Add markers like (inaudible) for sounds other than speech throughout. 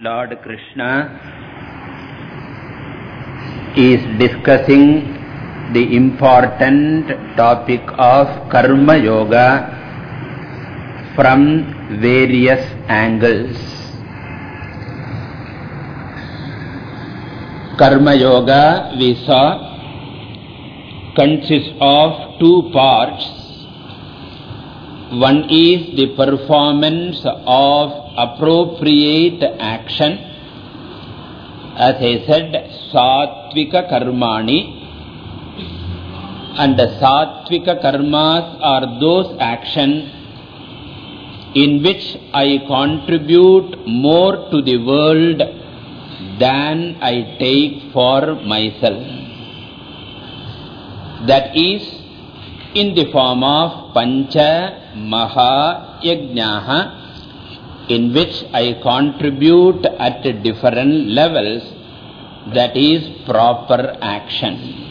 Lord Krishna is discussing the important topic of Karma Yoga from various angles. Karma Yoga, we saw, consists of two parts. One is the performance of appropriate action. As I said, Sattvika Karmani. And the Sattvika Karmas are those actions in which I contribute more to the world than I take for myself. That is in the form of Pancha Maha Yajnaha in which I contribute at different levels, that is proper action.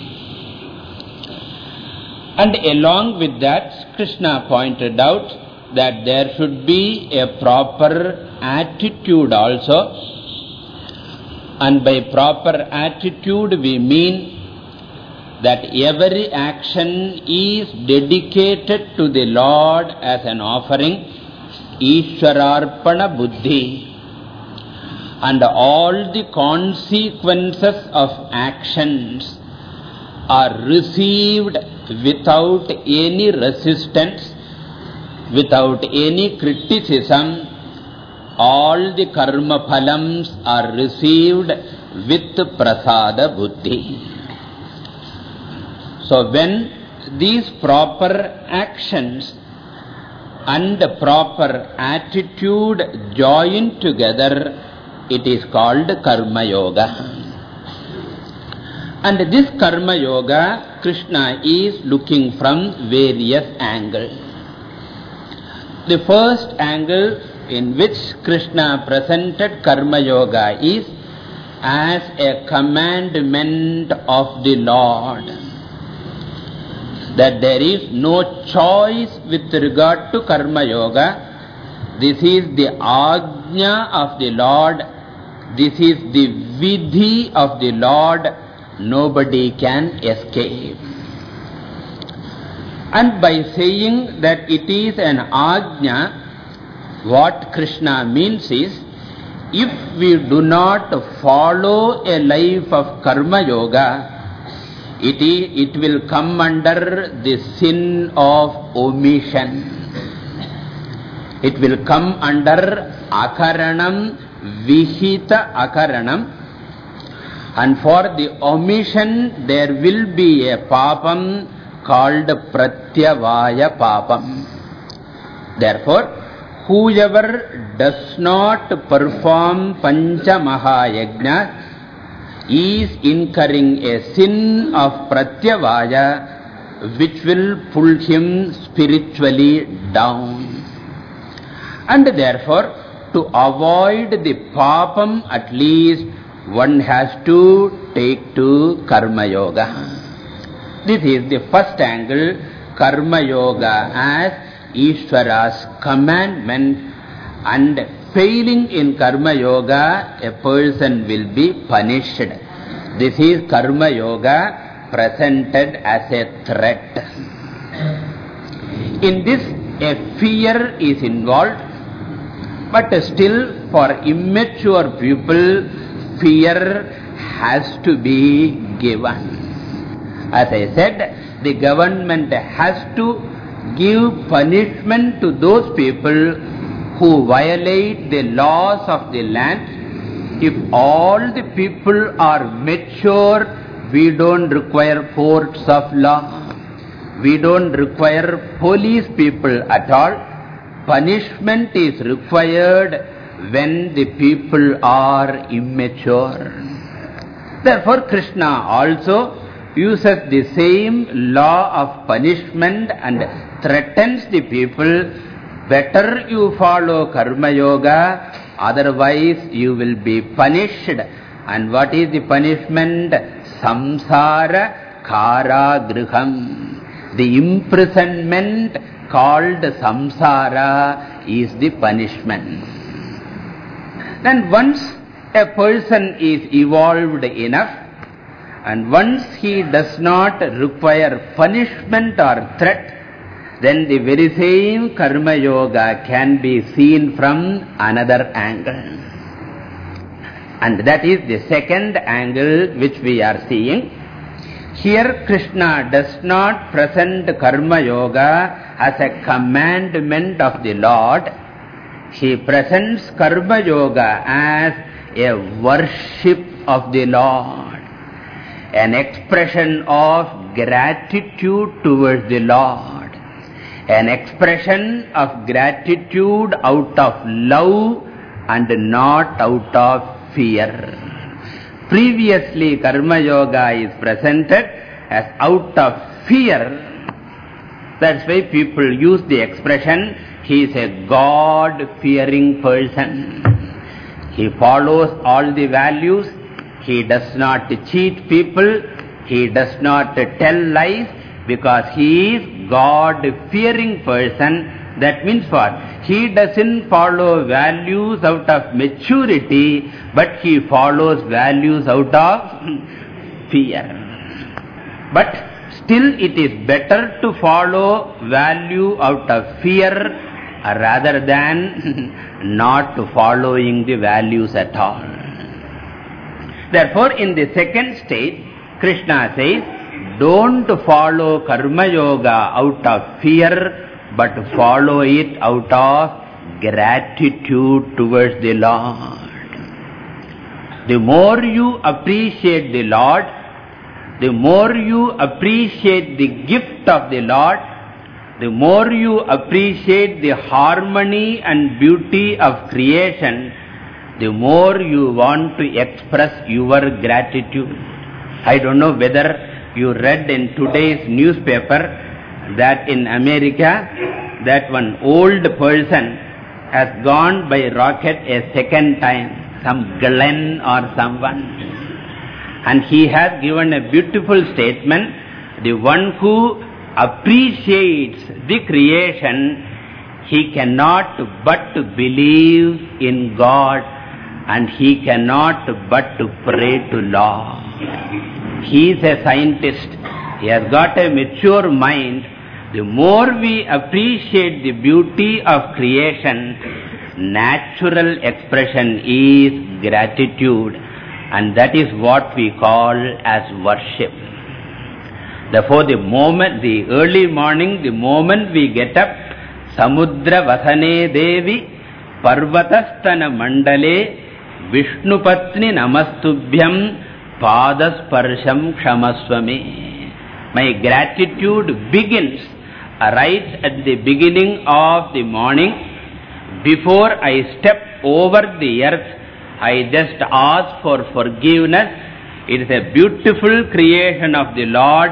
And along with that, Krishna pointed out that there should be a proper attitude also. And by proper attitude we mean that every action is dedicated to the Lord as an offering Ishwararpana Buddhi and all the consequences of actions are received without any resistance, without any criticism. All the karma phalams are received with prasada buddhi. So when these proper actions and proper attitude joined together, it is called Karma Yoga. And this Karma Yoga, Krishna is looking from various angles. The first angle in which Krishna presented Karma Yoga is as a commandment of the Lord that there is no choice with regard to Karma Yoga. This is the Ajna of the Lord. This is the Vidhi of the Lord. Nobody can escape. And by saying that it is an Ajna, what Krishna means is, if we do not follow a life of Karma Yoga, it, is, it will come under the sin of omission. It will come under akaranam, vihita akaranam. And for the omission, there will be a papam called pratyavaya papam. Therefore, whoever does not perform pancha mahayajna is incurring a sin of pratyavaya which will pull him spiritually down. And therefore, to avoid the papam at least one has to take to karma yoga. This is the first angle, karma yoga as Ishvara's commandment and failing in karma yoga, a person will be punished. This is karma yoga presented as a threat. In this, a fear is involved, but still for immature people, fear has to be given. As I said, the government has to give punishment to those people who violate the laws of the land, if all the people are mature, we don't require courts of law. We don't require police people at all. Punishment is required when the people are immature. Therefore, Krishna also uses the same law of punishment and threatens the people Better you follow Karma Yoga, otherwise you will be punished. And what is the punishment? Samsara Kara Griham. The imprisonment called Samsara is the punishment. Then once a person is evolved enough, and once he does not require punishment or threat, then the very same karma yoga can be seen from another angle. And that is the second angle which we are seeing. Here Krishna does not present karma yoga as a commandment of the Lord. He presents karma yoga as a worship of the Lord. An expression of gratitude towards the Lord. An expression of gratitude out of love and not out of fear. Previously, Karma Yoga is presented as out of fear. That's why people use the expression, he is a God-fearing person. He follows all the values, he does not cheat people, he does not tell lies, because he is God-fearing person. That means what? He doesn't follow values out of maturity, but he follows values out of (laughs) fear. But still it is better to follow value out of fear rather than (laughs) not following the values at all. Therefore, in the second stage, Krishna says, don't follow karma yoga out of fear, but follow it out of gratitude towards the Lord. The more you appreciate the Lord, the more you appreciate the gift of the Lord, the more you appreciate the harmony and beauty of creation, the more you want to express your gratitude. I don't know whether you read in today's newspaper that in America, that one old person has gone by rocket a second time, some Glenn or someone. And he has given a beautiful statement, the one who appreciates the creation, he cannot but believe in God and he cannot but to pray to Lord. He is a scientist. He has got a mature mind the more we appreciate the beauty of creation, natural expression is gratitude and that is what we call as worship. Therefore, the moment, the early morning, the moment we get up, Samudra Vasane Devi Parvatastana Mandale Vishnupatni Namastubhyam Padasparsham Kshamaswame. My gratitude begins right at the beginning of the morning, before I step over the earth, I just ask for forgiveness. It is a beautiful creation of the Lord.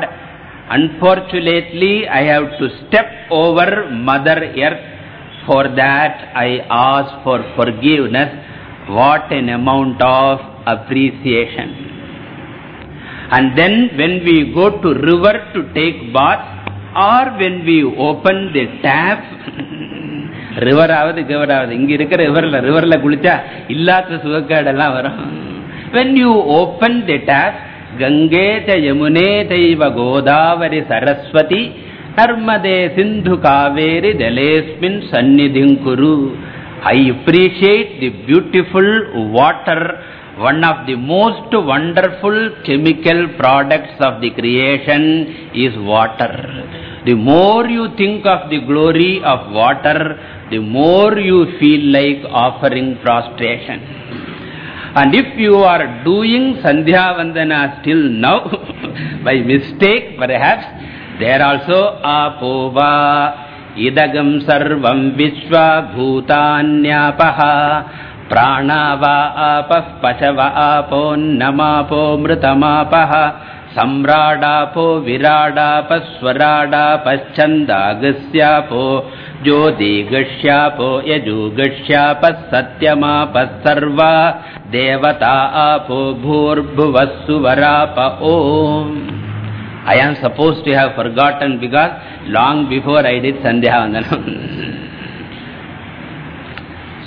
Unfortunately, I have to step over Mother Earth. For that, I ask for forgiveness. What an amount of appreciation. And then when we go to river to take bath, or when we open the tap, ரிவராவது கிவராவது இங்க இருக்கிற ரிவர்ல ரிவர்ல குளிச்சா இல்லாத சுகக்காடெல்லாம் வரும் when you open the tap Gange த யமுனே தெய்வ கோதாவரி சரஸ்வதி நர்மதே சிந்து காவேரி ஜலேஸ்மின் சந்நிதிங்குரு I appreciate the beautiful water one of the most wonderful chemical products of the creation is water. The more you think of the glory of water, the more you feel like offering prostration. And if you are doing Sandhya Vandana still now, (laughs) by mistake perhaps, there also apova idagam sarvam vishwa bhutanyapaha pranava apah pachava apo namapo mritamapaha सम्राडापो विराडापस्वराडापश्चन्दागस्यापो ज्योतिगश्यापो यजुगश्यापः सत्यमापः सर्वा देवता आपो भूर्भुवः सुवराप ओम् I am supposed to have forgotten because long before I did Sandhya Vandanam. (laughs)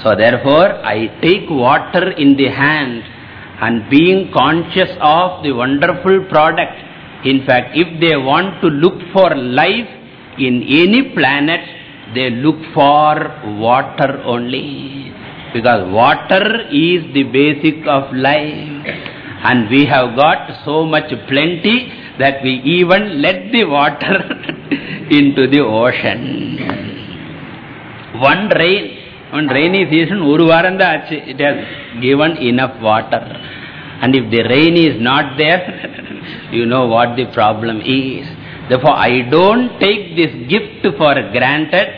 So therefore, I take water in the hand and being conscious of the wonderful product. In fact, if they want to look for life in any planet, they look for water only. Because water is the basic of life. And we have got so much plenty that we even let the water (laughs) into the ocean. One rain, one rainy season, it has given enough water. And if the rain is not there, (laughs) you know what the problem is. Therefore, I don't take this gift for granted.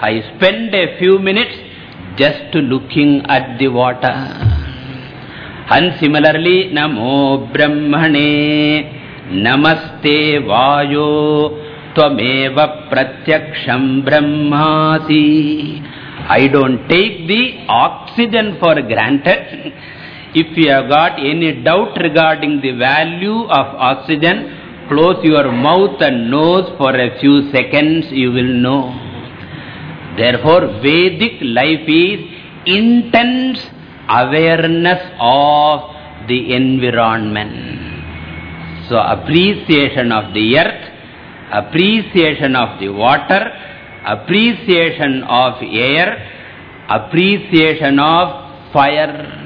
I spend a few minutes just looking at the water. And similarly, Namo Brahmane Namaste Vayo Tvameva Pratyaksham Brahmasi. I don't take the oxygen for granted. (laughs) if you have got any doubt regarding the value of oxygen, close your mouth and nose for a few seconds, you will know. Therefore, Vedic life is intense awareness of the environment. So appreciation of the earth, appreciation of the water, appreciation of air, appreciation of fire.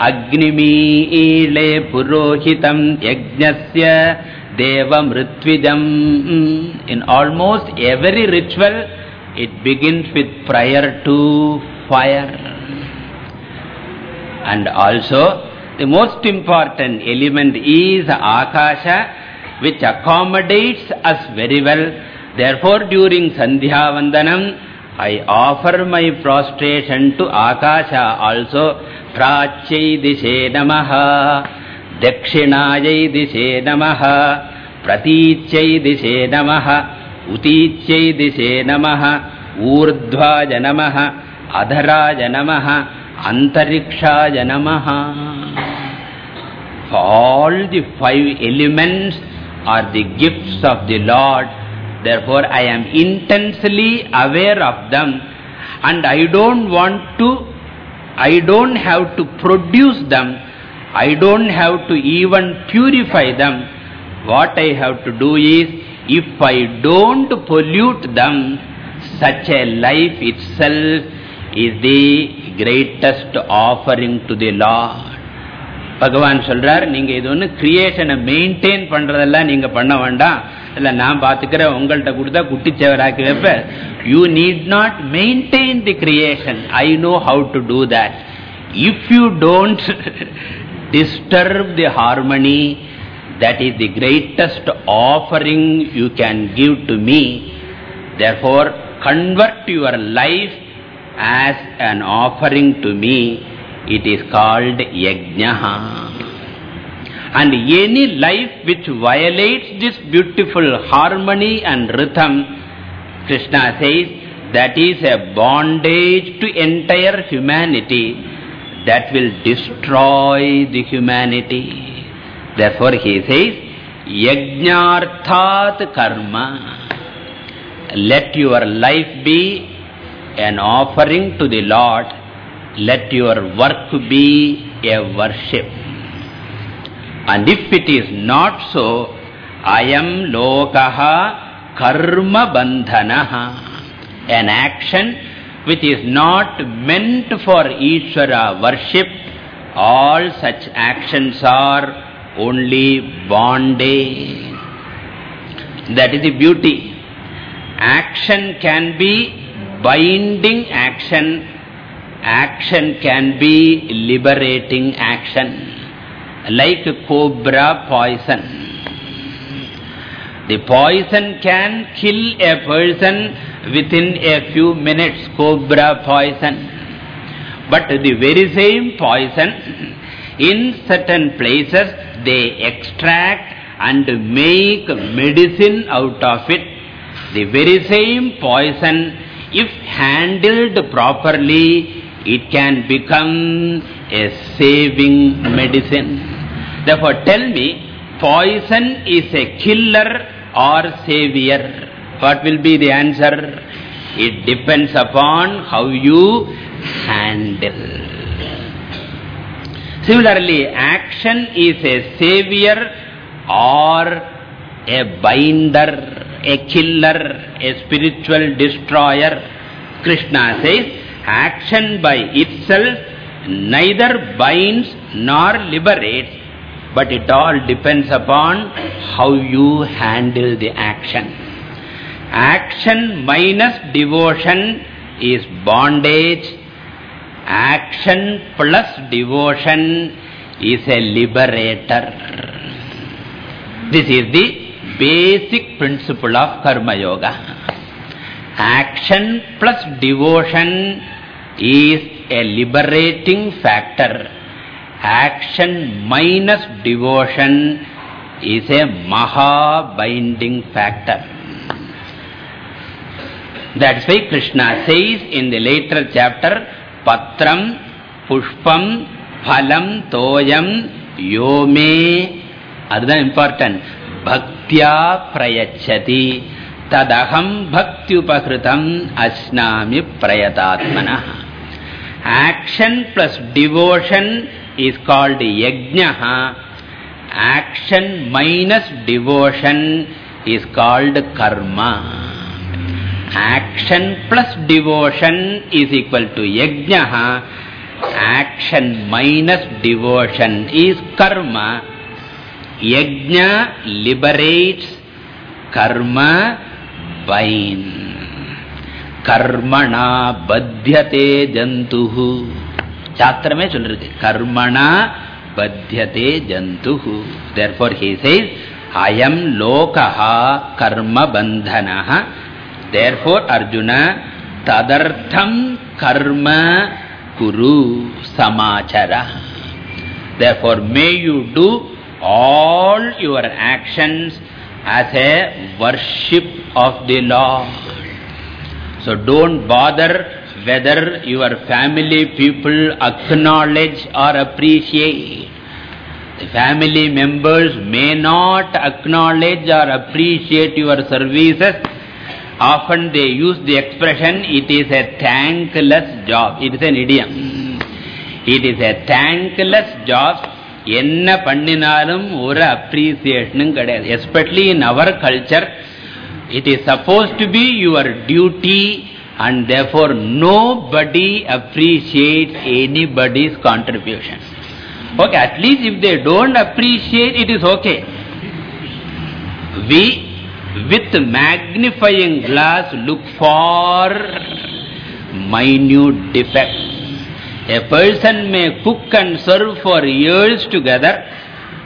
Agnimi purohitam yajnasya deva mritvijam. In almost every ritual, it begins with prayer to fire. And also, the most important element is Akasha, which accommodates us very well. Therefore, during Sandhya Vandanam, I offer my prostration to Akasha also. Prachai Dishe Namaha, Dakshinayai Dishe Namaha, Pratichai Dishe Namaha, Utichai Dishe Namaha, Urdhvaja Namaha, Adharaja Namaha, Antarikshaja Namaha. All the five elements are the gifts of the Lord. Therefore, I am intensely aware of them and I don't want to, I don't have to produce them. I don't have to even purify them. What I have to do is, if I don't pollute them, such a life itself is the greatest offering to the Lord. பகவான் சொல்றார் நீங்க இது ஒண்ணு கிரியேஷனை maintain பண்றதெல்லாம் நீங்க பண்ண வேண்டாம் இல்ல நான் பாத்துக்கிறேன் உங்கள்கிட்ட கொடுத்தா குட்டிச்சவராக்கி வைப்ப you need not maintain the creation I know how to do that if you don't disturb the harmony that is the greatest offering you can give to me therefore convert your life as an offering to me it is called yajnaha. And any life which violates this beautiful harmony and rhythm, Krishna says, that is a bondage to entire humanity that will destroy the humanity. Therefore he says, Yajnarthat karma. Let your life be an offering to the Lord let your work be a worship. And if it is not so, I am lokaha karma bandhanaha. An action which is not meant for Ishvara worship, all such actions are only bondage. That is the beauty. Action can be binding action action can be liberating action. Like cobra poison. The poison can kill a person within a few minutes, cobra poison. But the very same poison, in certain places, they extract and make medicine out of it. The very same poison, if handled properly, it can become a saving medicine. Therefore, tell me, poison is a killer or savior? What will be the answer? It depends upon how you handle. Similarly, action is a savior or a binder, a killer, a spiritual destroyer. Krishna says, action by itself neither binds nor liberates, but it all depends upon how you handle the action. Action minus devotion is bondage. Action plus devotion is a liberator. This is the basic principle of Karma Yoga. Action plus devotion is a liberating factor. Action minus devotion is a maha binding factor. That's why Krishna says in the later chapter, Patram, Pushpam, Phalam, Toyam, Yome. That's important. Bhaktya prayachati. Tadaham bhaktyupakritam asnami prayatatmana. Action plus devotion is called yajnaha. Action minus devotion is called karma. Action plus devotion is equal to yajnaha. Action minus devotion is karma. Yajna liberates, karma binds. Karmana badhyate Shastra mein chunirukku. Karmana badhyate jantuhu. Therefore he says, Ayam lokaha karma bandhanaha. Therefore Arjuna tadartham karma kuru samachara. Therefore may you do all your actions as a worship of the Lord. So don't bother whether your family people acknowledge or appreciate. The family members may not acknowledge or appreciate your services. Often they use the expression, it is a thankless job. It is an idiom. It is a thankless job. என்ன பண்ணினாலும் ஒரு அப்ரிசியேஷனும் கிடையாது especially in our culture it is supposed to be your duty and therefore nobody appreciates anybody's contribution. Okay, at least if they don't appreciate, it is okay. We, with magnifying glass, look for minute defects. A person may cook and serve for years together.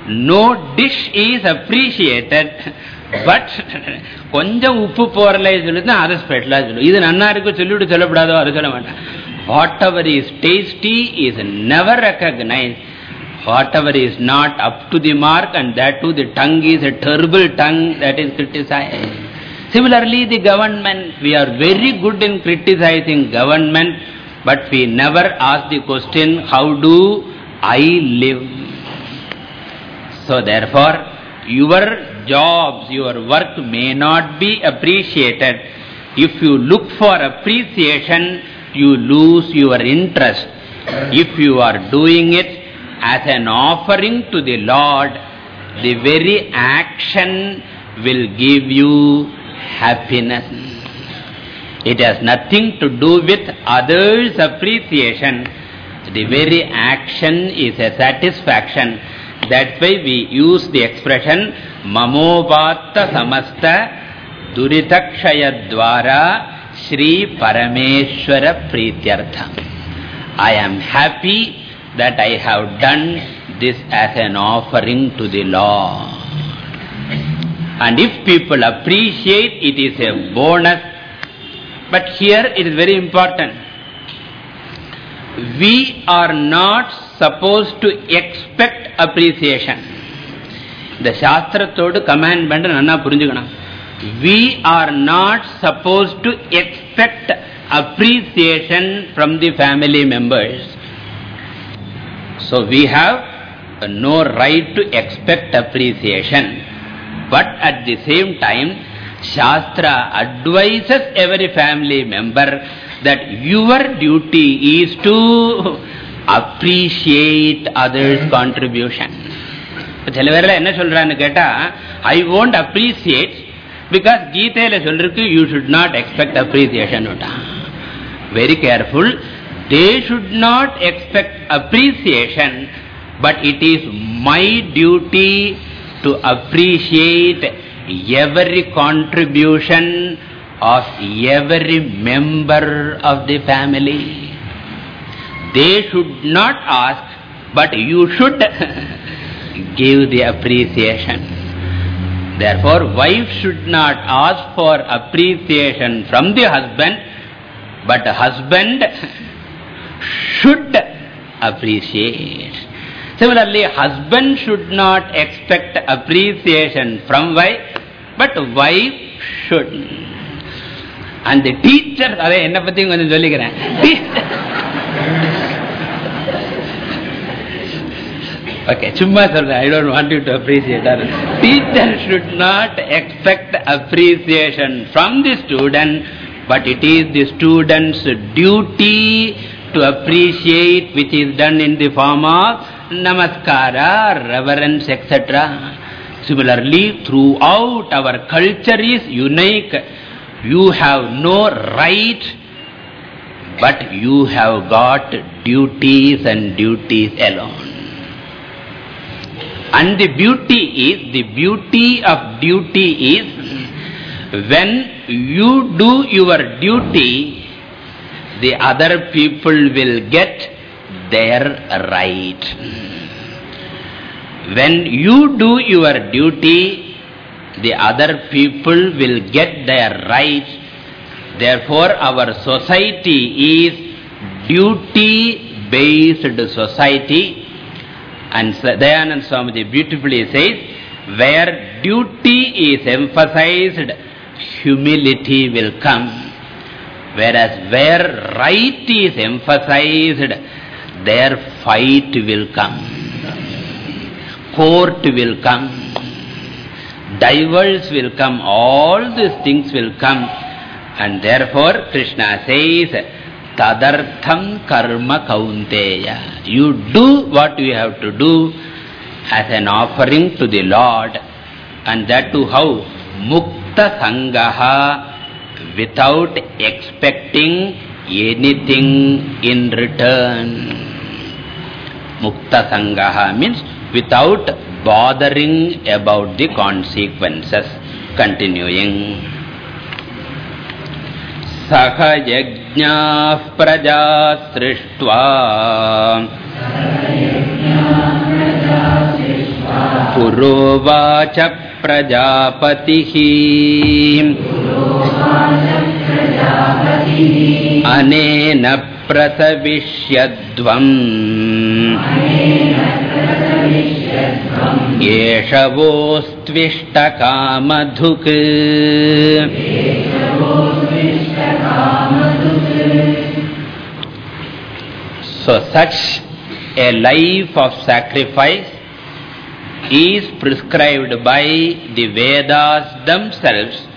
No dish is appreciated. But கொஞ்சம் உப்பு போறல சொல்லுதான் அதை ஸ்பெஷலா சொல்லும் இது நன்னா இருக்கு சொல்லிவிட்டு சொல்லப்படாதோ அது சொல்ல வேண்டாம் what ever is tasty is never recognise whatever is not up to the mark and that to the tongue is a terrible tongue that is criticise Similarly, the government, we are very good in criticizing government, but we never ask the question, how do I live? So therefore, your jobs, your work may not be appreciated. If you look for appreciation, you lose your interest. If you are doing it as an offering to the Lord, the very action will give you happiness. It has nothing to do with others' appreciation. The very action is a satisfaction. That's why we use the expression Mamopatta Samasta Duritakshayadvara Sri Parameshwara Prityartha. I am happy that I have done this as an offering to the Lord. And if people appreciate, it is a bonus. But here it is very important. We are not supposed to expect appreciation. The சாஸ்திரத்தோடு command பண்ற நன்னா புரிஞ்சுக்கணும் we are not supposed to expect appreciation from the family members so we have no right to expect appreciation but at the same time shastra advises every family member that your duty is to appreciate others' contribution. சில பேர்ல என்ன சொல்றான்னு கேட்டா ஐ won't appreciate because கீதையில சொல்றதுக்கு you should not expect appreciation very careful they should not expect appreciation but it is my duty to appreciate every contribution of every member of the family they should not ask but you should (laughs) give the appreciation. Therefore, wife should not ask for appreciation from the husband, but husband (laughs) should appreciate. Similarly, husband should not expect appreciation from wife, but wife should. And the teacher, அதை என்ன பத்தி கொஞ்சம் சொல்லிக்கிறேன் Okay, chumma சொல்றேன். I don't want you to appreciate that. Teacher should not expect appreciation from the student, but it is the student's duty to appreciate which is done in the form of namaskara, reverence, etc. Similarly, throughout our culture is unique. You have no right, but you have got duties and duties alone. And the beauty is, the beauty of duty is, when you do your duty, the other people will get their right. When you do your duty, the other people will get their rights. Therefore, our society is duty-based society. And Dayanand Swamiji beautifully says, where duty is emphasized, humility will come. Whereas where right is emphasized, there fight will come. Court will come. Divers will come. All these things will come. And therefore Krishna says, Tadartham karma kaunteya. You do what you have to do as an offering to the Lord. And that too how? Mukta sangaha without expecting anything in return. Mukta sangaha means without bothering about the consequences. Continuing. सह यज्ञाः प्रजा सृष्ट्वा पुरोवाच प्रजापतिः अनेन प्रसविष्यध्वम् एषवोस्त्विष्टकामधुक् So such a life of sacrifice is prescribed by the Vedas themselves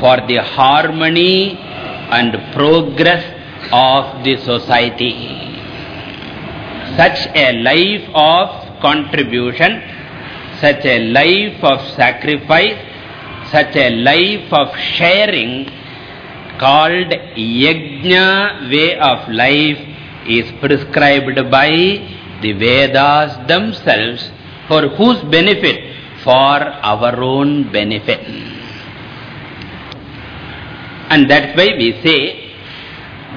for the harmony and progress of the society. Such a life of contribution, such a life of sacrifice, such a life of sharing called yajna way of life is prescribed by the Vedas themselves for whose benefit? For our own benefit. And that's why we say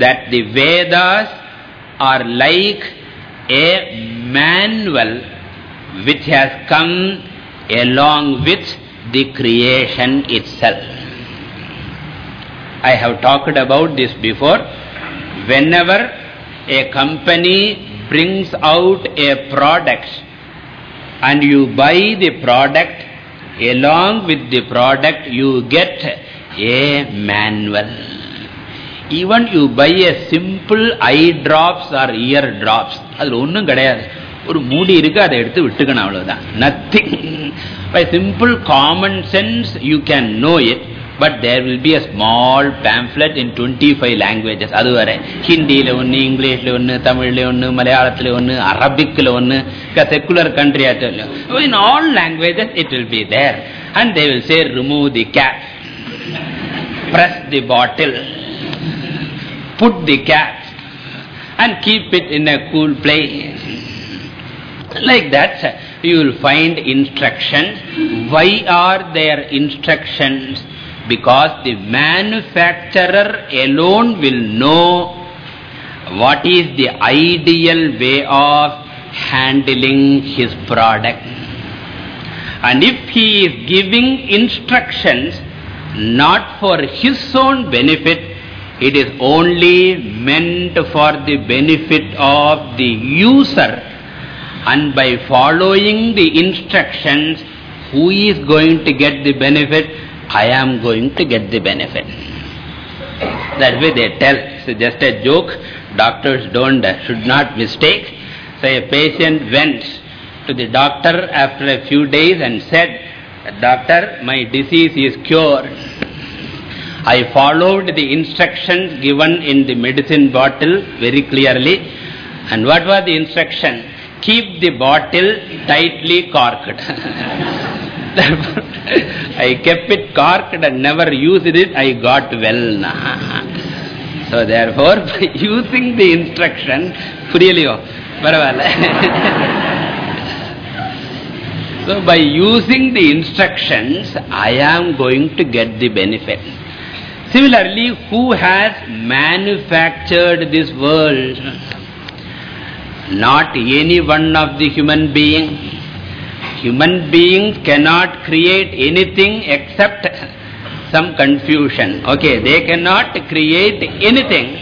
that the Vedas are like a manual which has come along with the creation itself. I have talked about this before. Whenever a company brings out a product and you buy the product, along with the product you get a manual. even you buy a simple eye drops or ear drops அது ஒன்றும் கிடையாது. ஒரு மூடி இருக்கு அதை எடுத்து விட்டுக்கணும் அவ்வளவுதான். Nothing by simple common sense you can know it but there will be a small pamphlet in twenty five languages அது வரை ஹிந்தியில் ஒன்று இங்கிலீஷில் ஒன்று தமிழ்ல ஒன்று மலையாளத்தில் ஒன்று அரபிக்கில் ஒன்று secular country in all languages it will be there and they will say remove the cap press the bottle put the cap and keep it in a cool place. Like that you will find instructions why are there instructions? Because the manufacturer alone will know what is the ideal way of handling his product. And if he is giving instructions not for his own benefit, it is only meant for the benefit of the user. And by following the instructions, who is going to get the benefit? I am going to get the benefit. That way they tell. It's just a joke. Doctors don't, should not mistake. So a patient went to the doctor after a few days and said, Doctor, my disease is cured. I followed the instructions given in the medicine bottle very clearly. And what was the instruction? Keep the bottle tightly corked. (laughs) I kept it corked and never used it, I got well. So therefore, (laughs) by using the instruction, puriyaliyo, (laughs) So by using the instructions, I am going to get the benefit. Similarly, who has manufactured this world? Not any one of the human beings. Human beings cannot create anything except some confusion. Okay, they cannot create anything.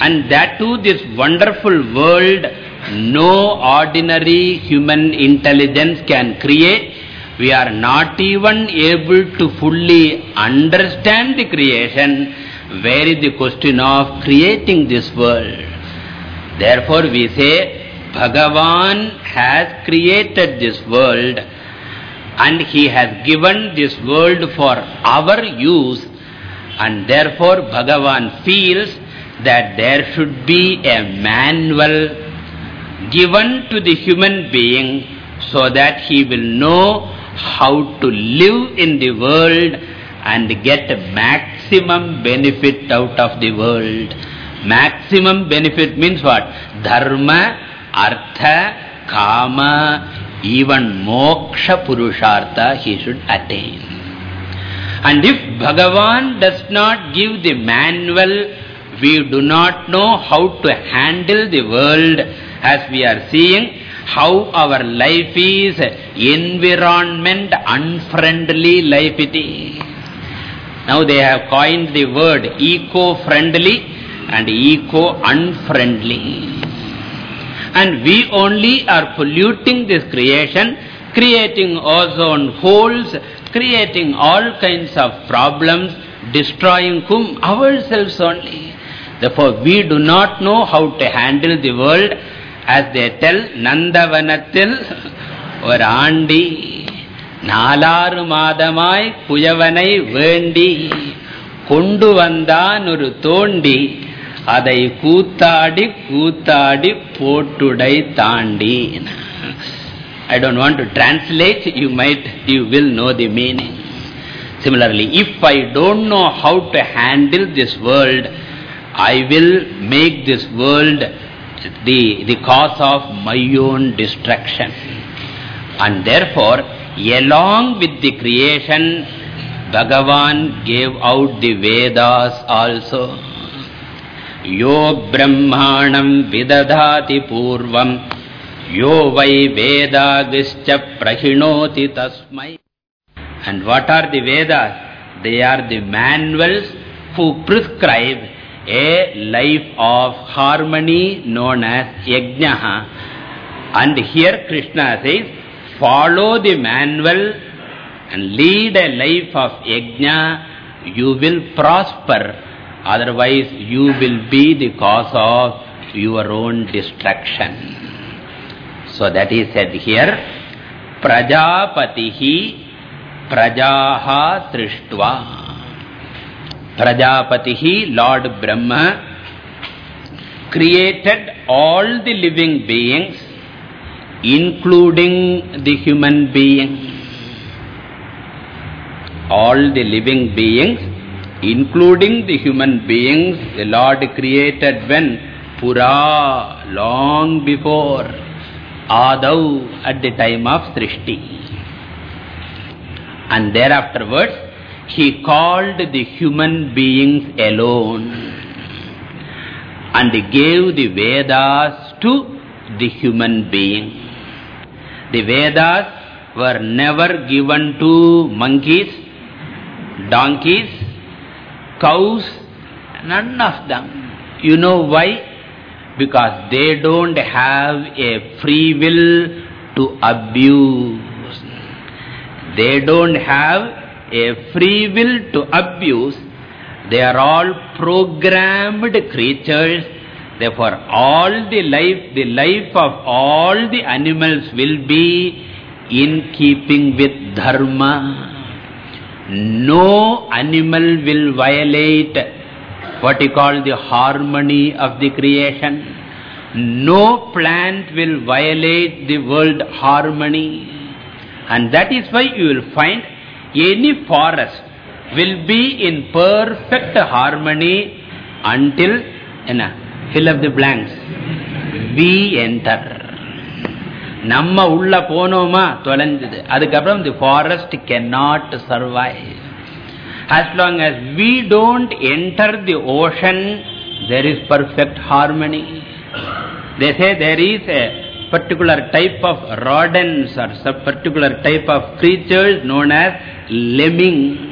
And that too, this wonderful world, no ordinary human intelligence can create. We are not even able to fully understand the creation. Where is the question of creating this world? Therefore we say, Bhagavan has created this world and he has given this world for our use and therefore Bhagavan feels that there should be a manual given to the human being so that he will know how to live in the world and get maximum benefit out of the world. Maximum benefit means what? Dharma, Artha, Kama, even Moksha Purushartha he should attain. And if Bhagavan does not give the manual, we do not know how to handle the world as we are seeing how our life is environment unfriendly life it is. Now they have coined the word eco-friendly and eco-unfriendly. And we only are polluting this creation, creating ozone holes, creating all kinds of problems, destroying whom? Ourselves only. Therefore, we do not know how to handle the world. As they tell, Nandavanatil or Andi, நாலாறு மாதமாய் குயவனை வேண்டி கொண்டு வந்தான் ஒரு தோண்டி அதை கூத்தாடி கூத்தாடி போட்டுடை தாண்டி I don't want to translate, you might, you will know the meaning. Similarly, if I don't know how to handle this world, I will make this world the, the cause of my own destruction. And therefore, along with the creation, Bhagavan gave out the Vedas also. Yo Brahmanam Vidadhati Purvam Yo Vai Vedagischa Prahinoti Tasmai And what are the Vedas? They are the manuals who prescribe a life of harmony known as Yajnaha. And here Krishna says, follow the manual and lead a life of Yajna, you will prosper. Otherwise, you will be the cause of your own destruction. So that is said here, Prajapatihi Prajaha Trishtva. Prajapatihi, Lord Brahma, created all the living beings, including the human being. All the living beings, including the human beings, the Lord created when? Pura, long before Adau at the time of Srishti. And thereafterwards, he called the human beings alone and gave the Vedas to the human being. The Vedas were never given to monkeys, donkeys, cows, none of them. You know why? because they don't have a free will to abuse. They don't have a free will to abuse. They are all programmed creatures. Therefore, all the life, the life of all the animals will be in keeping with dharma. No animal will violate what you call the harmony of the creation. No plant will violate the world harmony. And that is why you will find any forest will be in perfect harmony until, you fill up the blanks. We enter. நம்ம உள்ள போனோமா தொலைஞ்சது அதுக்கப்புறம் the forest cannot survive as long as we don't enter the ocean, there is perfect harmony. They say there is a particular type of rodents or some particular type of creatures known as lemming.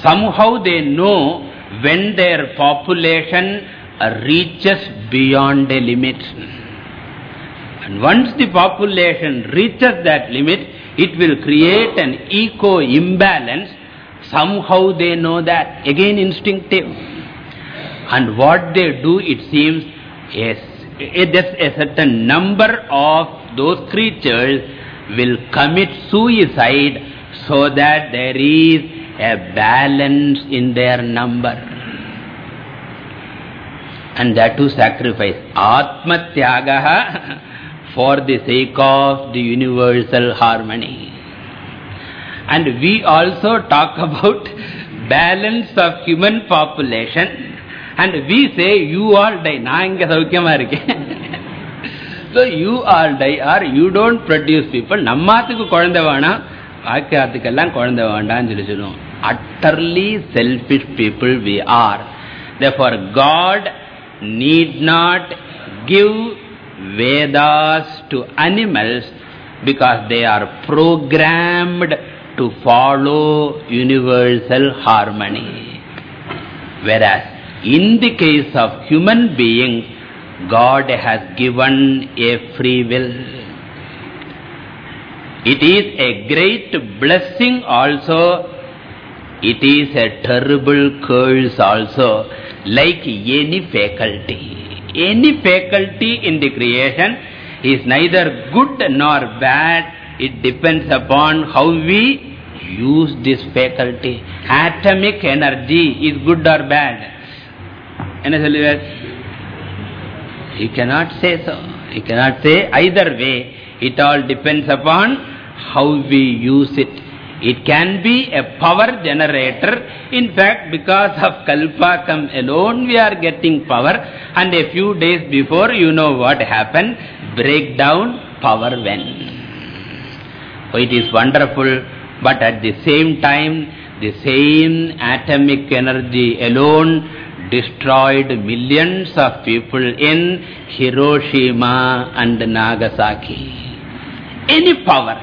Somehow they know when their population reaches beyond a limit. And once the population reaches that limit, it will create an eco-imbalance. Somehow they know that. Again instinctive. And what they do, it seems, yes, a certain number of those creatures will commit suicide so that there is a balance in their number. And that to sacrifice. Atma Tyagaha (laughs) for the sake of the universal harmony. And we also talk (laughs) about balance of human population and we say, you all die. Na inga saukyama. So you all die or you don't produce people. Nammathukku kolandha vana, aakyathukkallaan kolandha vandaan jilichudum. Utterly selfish people we are. Therefore God need not give Vedas to animals because they are programmed to follow universal harmony. Whereas in the case of human beings, God has given a free will. It is a great blessing also. It is a terrible curse also, like any faculty any faculty in the creation is neither good nor bad. It depends upon how we use this faculty. Atomic energy is good or bad. You cannot say so. You cannot say either way. It all depends upon how we use it. It can be a power generator. In fact, because of Kalpakkam alone, we are getting power. And a few days before, you know what happened? Breakdown, power went. So it is wonderful, but at the same time, the same atomic energy alone destroyed millions of people in Hiroshima and Nagasaki. Any power.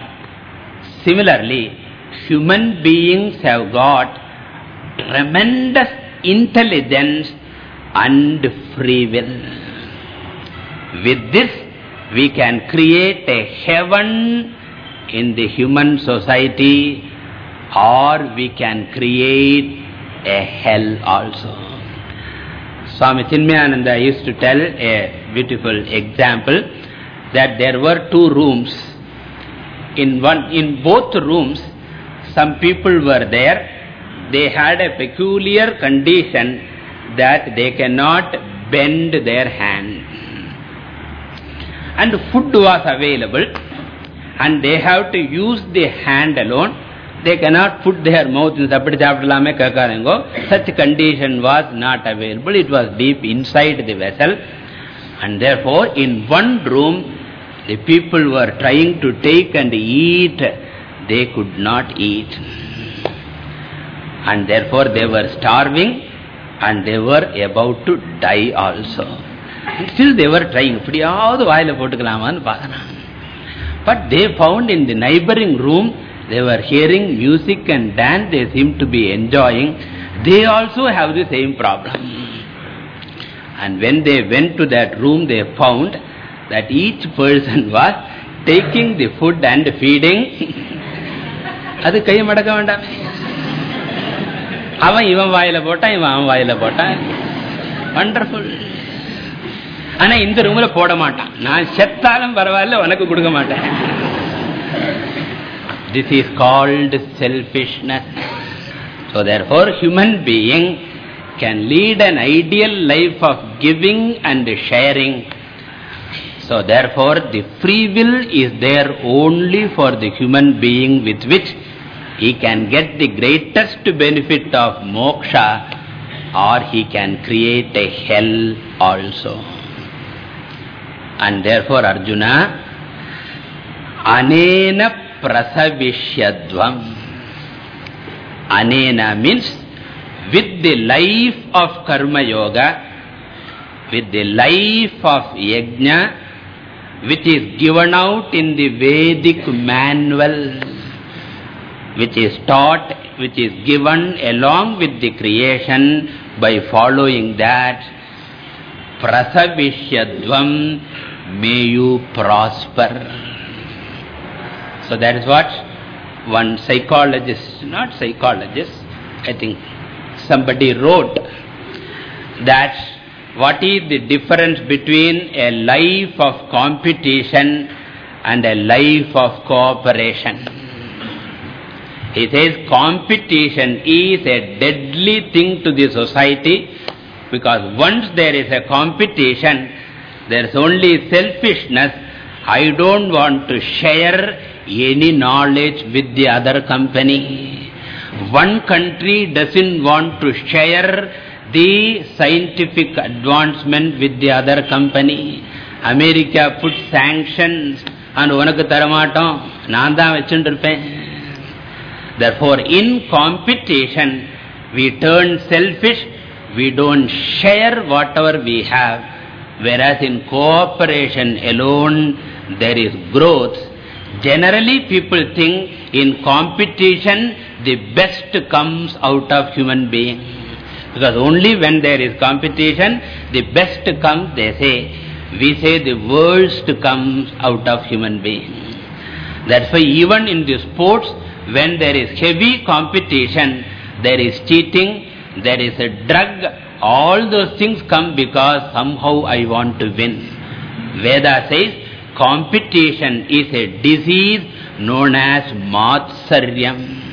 Similarly, human beings have got tremendous intelligence and free will. With this, we can create a heaven in the human society or we can create a hell also. Swami Chinmayananda used to tell a beautiful example that there were two rooms. In one, in both rooms, some people were there. they had a peculiar condition that they cannot bend their hand. And food was available and they have to use the hand alone. They cannot put their mouth in the Such condition was not available. It was deep inside the vessel. And therefore, in one room, the people were trying to take and eat. They could not eat. And therefore, they were starving and they were about to die also. And still they were trying. For the whole while. But they found in the neighboring room, they were hearing music and dance, they seem to be enjoying. They also have the same problem. And when they went to that room, they found that each person was taking the food and feeding. அது கையை மடக்க வேண்டாம் அவன் இவன் வாயில போட்டான் இவன் அவன் வாயில போட்டான் வண்டர்ஃபுல் ஆனா இந்த ரூம்ல போட மாட்டான் நான் செத்தாலும் பரவாயில்ல உனக்கு கொடுக்க மாட்டேன் this is called selfishness so therefore human being can lead an ideal life of giving and sharing so therefore the free will is there only for the human being with which he can get the greatest benefit of moksha or he can create a hell also. And therefore Arjuna, anena prasavishyadvam. Anena means with the life of karma yoga, with the life of yajna, which is given out in the Vedic manual, which is taught, which is given along with the creation by following that, prasavishyadvam, may you prosper. So that is what one psychologist, not psychologist, I think somebody wrote that what is the difference between a life of competition and a life of cooperation. He says competition is a deadly thing to the society because once there is a competition, there is only selfishness. I don't want to share any knowledge with the other company. One country doesn't want to share the scientific advancement with the other company. America put sanctions and உனக்கு தரமாட்டோம் நான் தான் வச்சுருப்பேன் Therefore, in competition, we turn selfish, we don't share whatever we have, whereas in cooperation alone, there is growth. Generally, people think in competition, the best comes out of human being. Because only when there is competition, the best comes, they say. We say the worst comes out of human being. That's why even in the sports, when there is heavy competition, there is cheating, there is a drug, all those things come because somehow I want to win. Veda says, competition is a disease known as Matsaryam.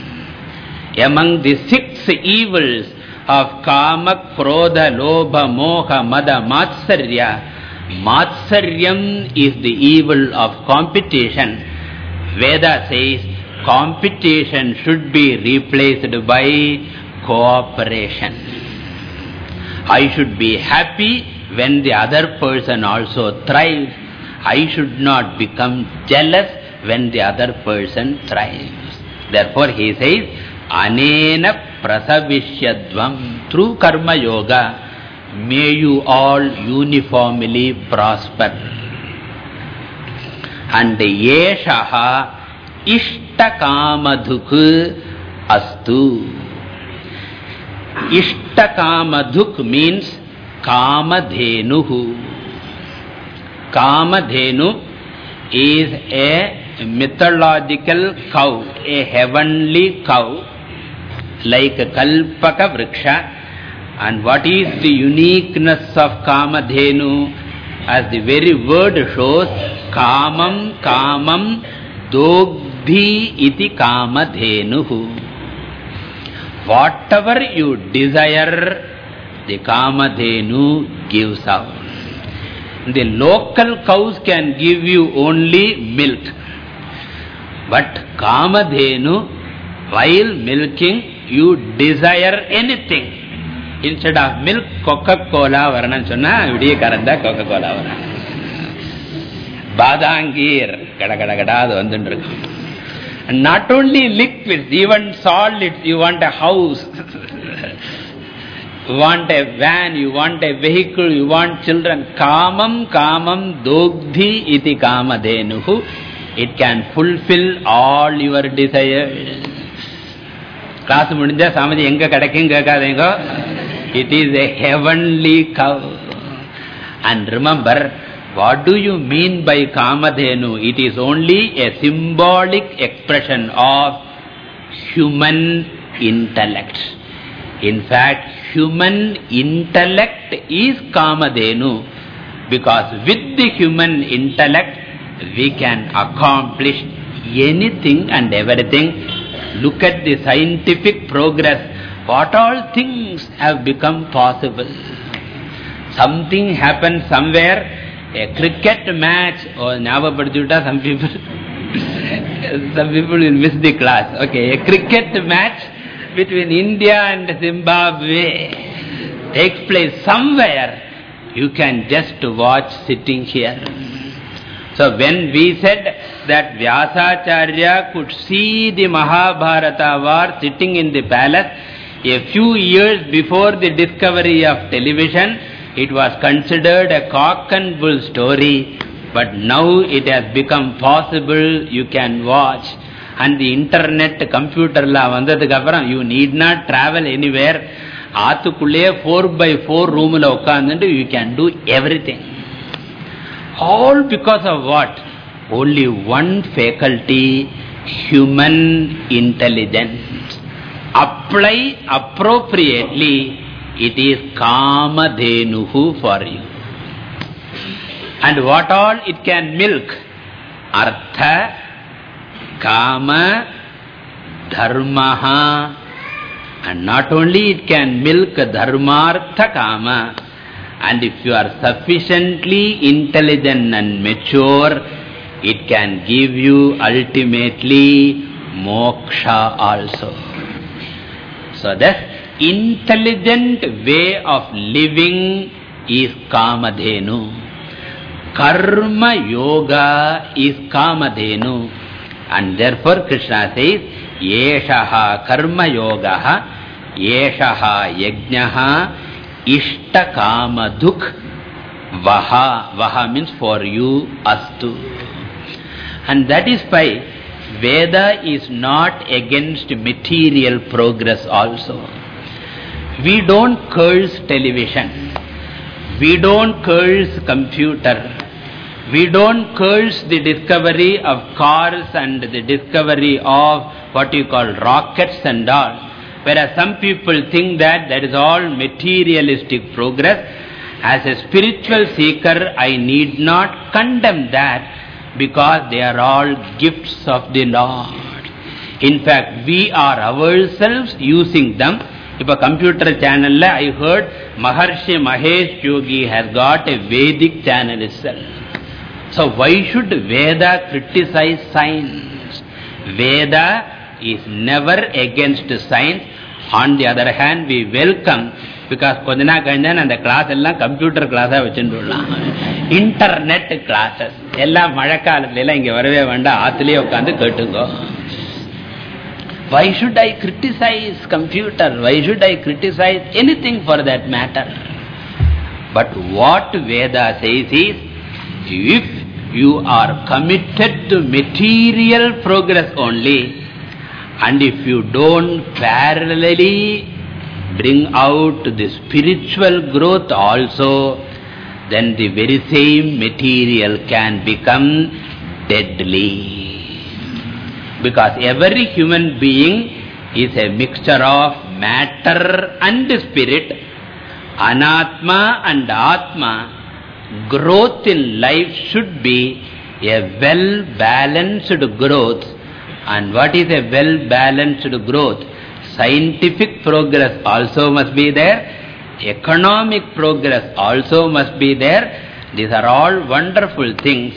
Among the six evils of Kama, Krodha, Lobha, Moha, Mada, Matsarya, Matsaryam is the evil of competition. Veda says, competition should be replaced by cooperation. I should be happy when the other person also thrives. I should not become jealous when the other person thrives. Therefore he says, Anena prasavishyadvam. Through karma yoga, may you all uniformly prosper. And yeshaha ishtakamadhuk astu. Ishtakamadhuk means kamadhenuhu. Kamadhenu is a mythological cow, a heavenly cow, like kalpaka vriksha. And what is the uniqueness of Kamadhenu? As the very word shows, Kamam Kamam Dogdhi iti Kamadhenuhu. whatever you desire, the Kamadhenu gives out. The local cows can give you only milk. But Kamadhenu, while milking, you desire anything. Instead of milk, Coca-Cola varanam sonna, vidiya karanda Coca-Cola varanam. Badangir, gada gada gada, adu vandundrukku. And not only liquids, even solids, you want a house, Want a van, you want a vehicle, you want children. Kamam, kamam, dogdhi iti kamadenuhu. It can fulfill all your desires. Class mudinja, samadhi enga kadakin kakadhengo. It is a heavenly cow. And remember, what do you mean by kamadenu? It is only a symbolic expression of human intellect. In fact, human intellect is Kamadhenu because with the human intellect we can accomplish anything and everything. Look at the scientific progress. What all things have become possible. Something happened somewhere, a cricket match, or oh, Navapadjuta, some people, (laughs) some people will miss the class. Okay, a cricket match between India and Zimbabwe takes place somewhere. You can just watch sitting here. So when we said that Vyasacharya could see the Mahabharata war sitting in the palace, a few years before the discovery of television, it was considered a cock and bull story. But now it has become possible, you can watch And the internet, computer la vandadhukku appuram, you need not travel anywhere. ஆத்துக்குள்ளே 4 by 4 roomல உட்கார்ந்துட்டு you can do everything. All because of what? Only one faculty, human intelligence. Apply appropriately, it is Kamadhenuhu for you. And what all it can milk? Artha, Kama, Dharmaha. And not only it can milk Dharmartha Kama, and if you are sufficiently intelligent and mature, it can give you ultimately moksha also. So this intelligent way of living is Kamadhenu. Karma Yoga is Kamadhenu. And therefore Krishna says, Yeshaha Karma Yoga, Yeshaha Yajnaha, Ishta Kama Duk, Vaha. Vaha means for you, Astu. And that is why Veda is not against material progress also. We don't curse television. We don't curse computer. We don't curse the discovery of cars and the discovery of what you call rockets and all. Whereas some people think that that is all materialistic progress. As a spiritual seeker, I need not condemn that because they are all gifts of the Lord. In fact, we are ourselves using them. If a computer channel, I heard Maharshi Mahesh Yogi has got a Vedic channel itself. So why should Veda criticize science? Veda is never against science. On the other hand, we welcome because கொஞ்ச நாள் கழிஞ்சா அந்த class எல்லாம் computer கிளாஸா வச்சுட்டுலாம் internet classes எல்லாம் மழைக்காலத்துல எல்லாம் இங்க வரவே வேண்டாம் ஆத்துலயே உட்காந்து கேட்டுங்கோ Why should I criticize computer? Why should I criticize anything for that matter? But what Veda says is, if you are committed to material progress only, and if you don't parallelly bring out the spiritual growth also, then the very same material can become deadly. Because every human being is a mixture of matter and spirit, anatma and atma. Growth in life should be a well-balanced growth. And what is a well-balanced growth? Scientific progress also must be there. Economic progress also must be there. These are all wonderful things.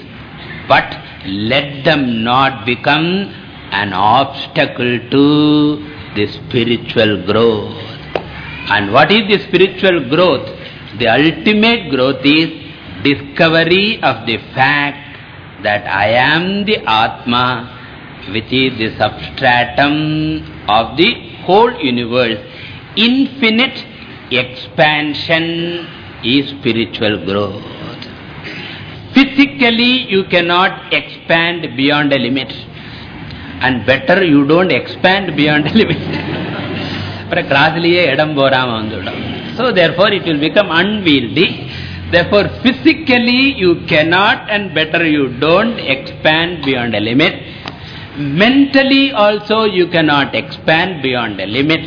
But let them not become an obstacle to the spiritual growth. And what is the spiritual growth? The ultimate growth is discovery of the fact that I am the Atma, which is the substratum of the whole universe. Infinite expansion is spiritual growth. Physically, you cannot expand beyond a limit. And better you don't expand beyond a limit. (laughs) அப்புறம் கிராஸ்லயே இடம் போராம வந்துவிடும் so therefore it will become unwieldy therefore physically you cannot and better you don't expand beyond a limit. Mentally also you cannot expand beyond a limit.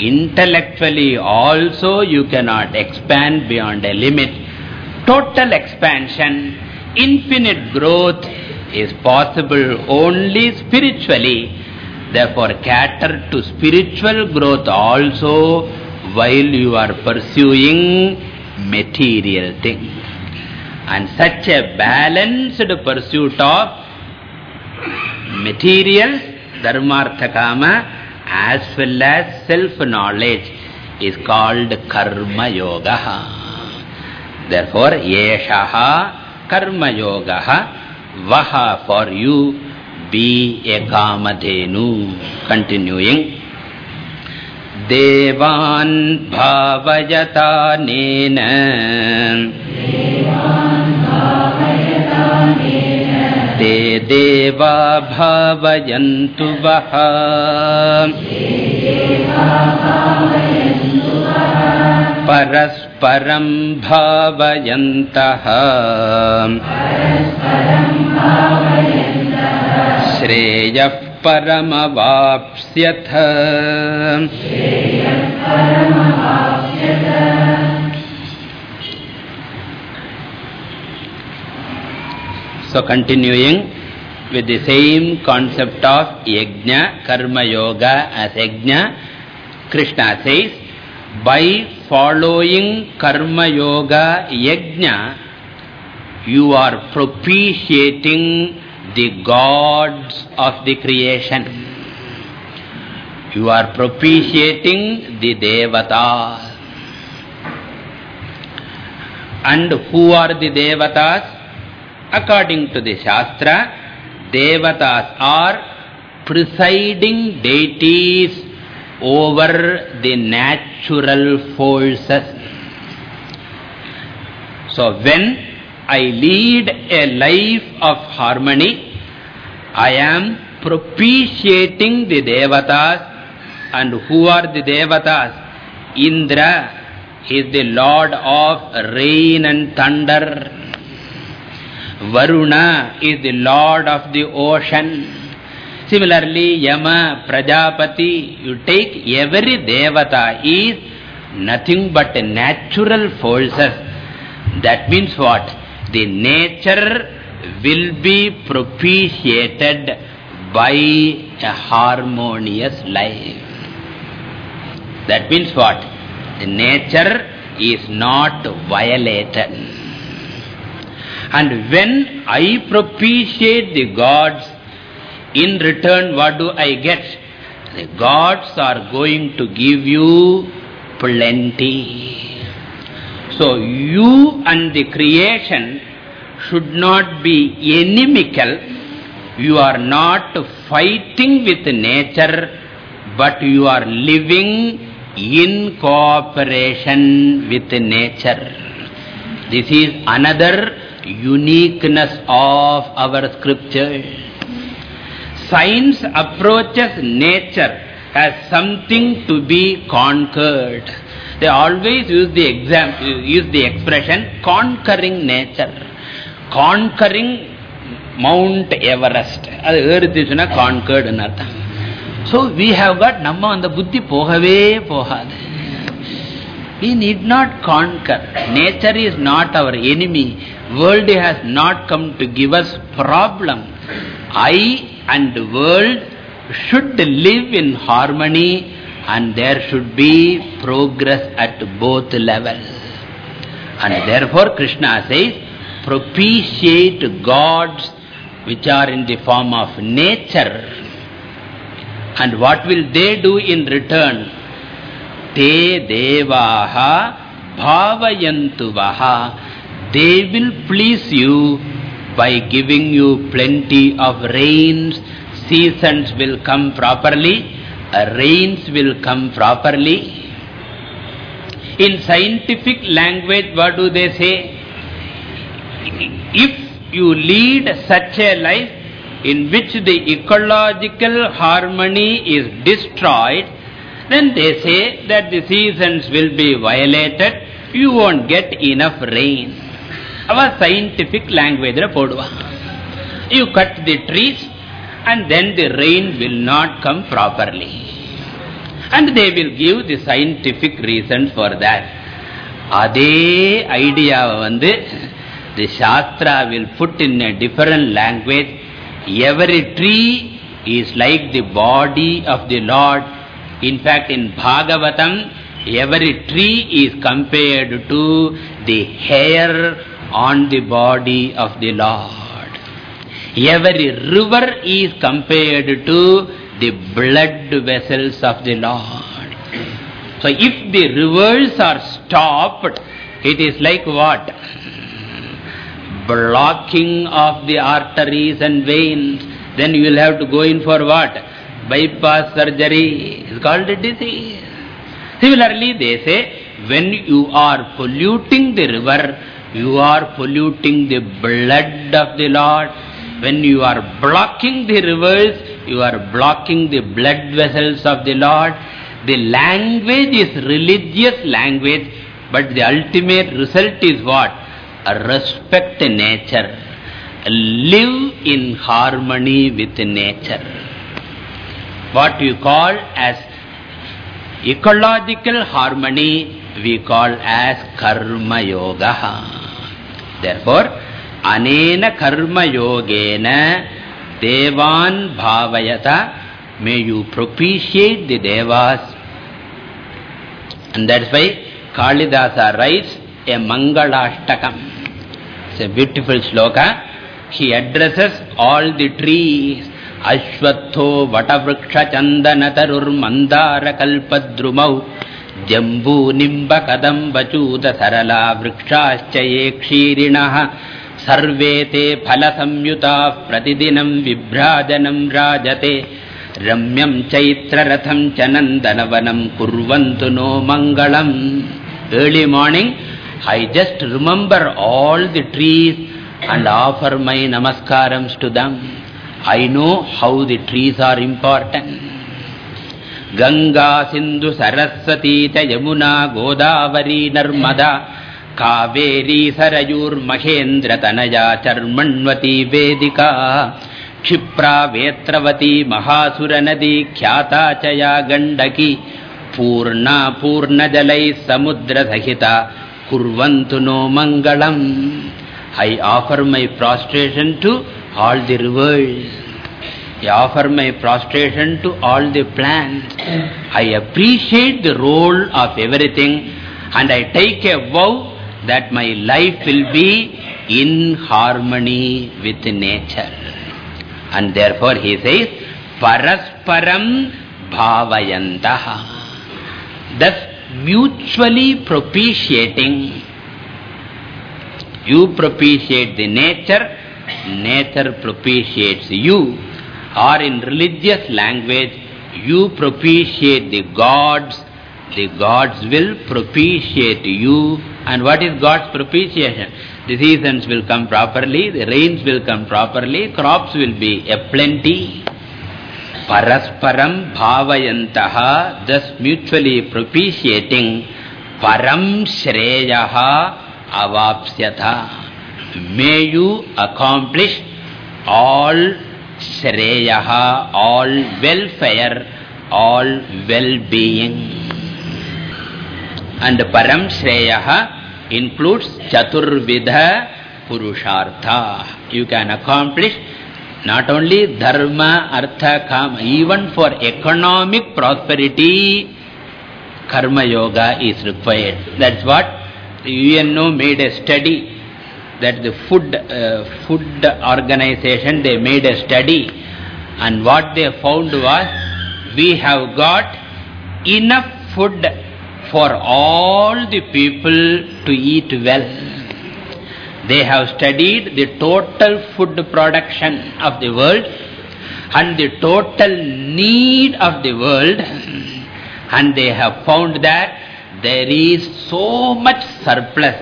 Intellectually also you cannot expand beyond a limit. Total expansion infinite growth is possible only spiritually. Therefore, cater to spiritual growth also while you are pursuing material things. And such a balanced pursuit of material, dharmartha kama, as well as self-knowledge is called karma yoga. Therefore, yeshaha karma yoga, vaha for you be a kamadhenu. Continuing. देवान् भावयतानेन ते देवा भावयन्तु वः। परस्परं भावयन्तः। श्रेयः परमवाप्स्यथ। So continuing with the same concept of yajna karma yoga as यज्ञ Krishna says bye following karma yoga yajna you are propitiating the gods of the creation. You are propitiating the devatas. And who are the devatas? According to the Shastra, devatas are presiding deities over the natural forces. So when I lead a life of harmony. I am propitiating the devatas. And who are the devatas? Indra is the lord of rain and thunder. Varuna is the lord of the ocean. Similarly, Yama, Prajapati, you take every devata is nothing but natural forces. That means what? The nature will be propitiated by a harmonious life. That means what? The nature is not violated. And when I propitiate the gods, in return what do I get? The gods are going to give you plenty. So you and the creation should not be inimical. You are not fighting with nature, but you are living in cooperation with nature. This is another uniqueness of our scripture. Science approaches nature as something to be conquered. They always use the example, use the expression conquering nature. Conquering Mount Everest. அது ஏறுத்துச்சுன்னா conquered அர்த்தம். So we have got நம்ம அந்த புத்தி போகவே போகாது. We need not conquer. Nature is not our enemy. World has not come to give us problem. I and world should live in harmony and there should be progress at both levels. And therefore Krishna says, propitiate gods which are in the form of nature. And what will they do in return? Te devaha bhavayantuvaha. They will please you by giving you plenty of rains. Seasons will come properly. Uh, Rains will come properly. In scientific language, what do they say? If you lead such a life in which the ecological harmony is destroyed, then they say that the seasons will be violated, you won't get enough rain. Our scientific language, you cut the trees and then the rain will not come properly. And they will give the scientific reasons for that. Adhe idea வந்து the Shastra will put in a different language. Every tree is like the body of the Lord. In fact, in Bhagavatam, every tree is compared to the hair on the body of the Lord. Every river is compared to the blood vessels of the Lord. So if the rivers are stopped, it is like what? Blocking of the arteries and veins. Then you will have to go in for what? Bypass surgery. It's called a disease. Similarly, they say, when you are polluting the river, you are polluting the blood of the Lord. When you are blocking the rivers, you are blocking the blood vessels of the Lord. The language is religious language, but the ultimate result is what? Respect nature. Live in harmony with nature. What you call as ecological harmony, we call as karma yoga. Therefore, anena karma yogena devan bhavayata may you propitiate the devas. And that's why Kalidasa writes a Mangalashtakam. It's a beautiful sloka. He addresses all the trees. Ashwatho Vatavriksha Chandanatarur Mandara Kalpadrumau Jambu निम्ब कदम्ब चूत सरला वृक्षाश्चये क्षीरिणः सर्वे ते फलसंयुताः प्रतिदिनम् विभ्राजनम् राजते। रम्यम् चैत्ररथम् च नन्दनवनम् कुर्वन्तु नो मङ्गलम्। Just remember all the trees and offer my namaskarams to them. I know how the trees are important. Ganga Sindhu Saraswati च यमुना गोदावरी नर्मदा कावेरी सरयूर महेन्द्र तनया चर्मण्वती वेदिका क्षिप्रा वेत्रवती महासुर नदी ख्याता च या गण्डकी पूर्णा पूर्णजलैः समुद्रसहिता कुर्वन्तु नो मङ्गलम् I offer my prostration to all the rivers. I offer my prostration to all the plants. I appreciate the role of everything and I take a vow that my life will be in harmony with nature. And therefore he says, Parasparam Bhavayantaha. Thus mutually propitiating. You propitiate the nature, nature propitiates you or in religious language, you propitiate the gods, the gods will propitiate you. And what is God's propitiation? The seasons will come properly, the rains will come properly, crops will be a plenty. Parasparam bhavayantaha, thus mutually propitiating, param shreyaha avapsyatha. May you accomplish all Shreyaha, all welfare, all well-being. And Param Shreyaha includes Chaturvidha Purushartha. You can accomplish Not only dharma, artha, kama, even for economic prosperity, karma yoga is required. That's what UNO made a study that the food, uh, food organization, they made a study and what they found was we have got enough food for all the people to eat well. They have studied the total food production of the world and the total need of the world and they have found that there is so much surplus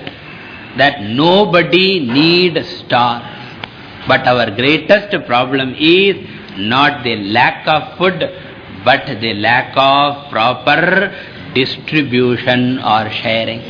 that nobody need starve. But our greatest problem is not the lack of food, but the lack of proper distribution or sharing.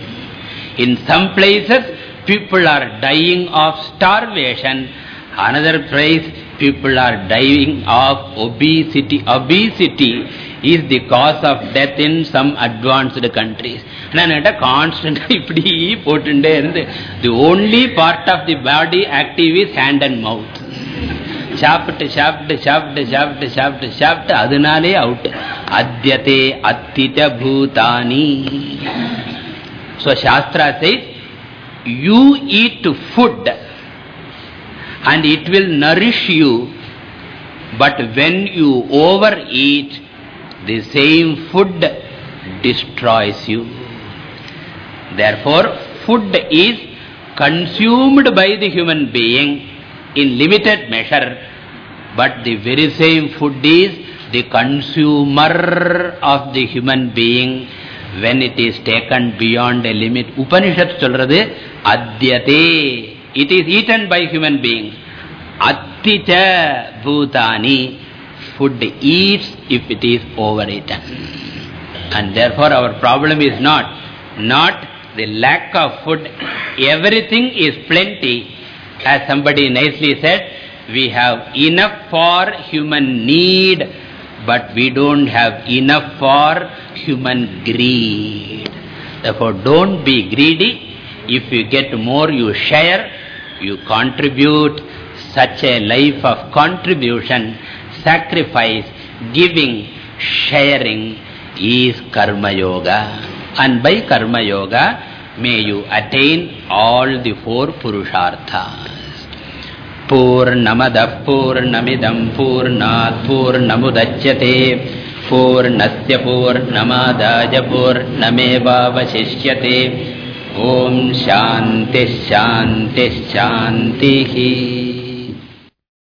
In some places, people are dying of starvation. Another place, people are dying of obesity. Obesity is the cause of death in some advanced countries. And at a constant, (laughs) the only part of the body active is hand and mouth. சாப்பிட்டு சாப்பிட்டு சாப்பிட்டு சாப்பிட்டு சாப்பிட்டு சாப்பிட்டு அதனாலே out அத்தியதே அத்தித பூதானி So Shastra says, you eat food and it will nourish you, but when you overeat, the same food destroys you. Therefore, food is consumed by the human being in limited measure, But the very same food is the consumer of the human being when it is taken beyond a limit. Upanishad chalrade adyate. It is eaten by human beings. Atticha bhutani. Food eats if it is overeaten. And therefore our problem is not, not the lack of food. Everything is plenty. As somebody nicely said, we have enough for human need, but we don't have enough for human greed. Therefore, don't be greedy. If you get more, you share, you contribute. Such a life of contribution, sacrifice, giving, sharing is karma yoga. And by karma yoga, may you attain all the four purusharthas. पूर्णमदः पूर्णमिदम् पूर्णात् पूर्णमुदच्यते। पूर्णस्य पूर्णमादाय पूर्णमेवावशिष्यते। ॐ शान्तिः शान्तिः शान्तिः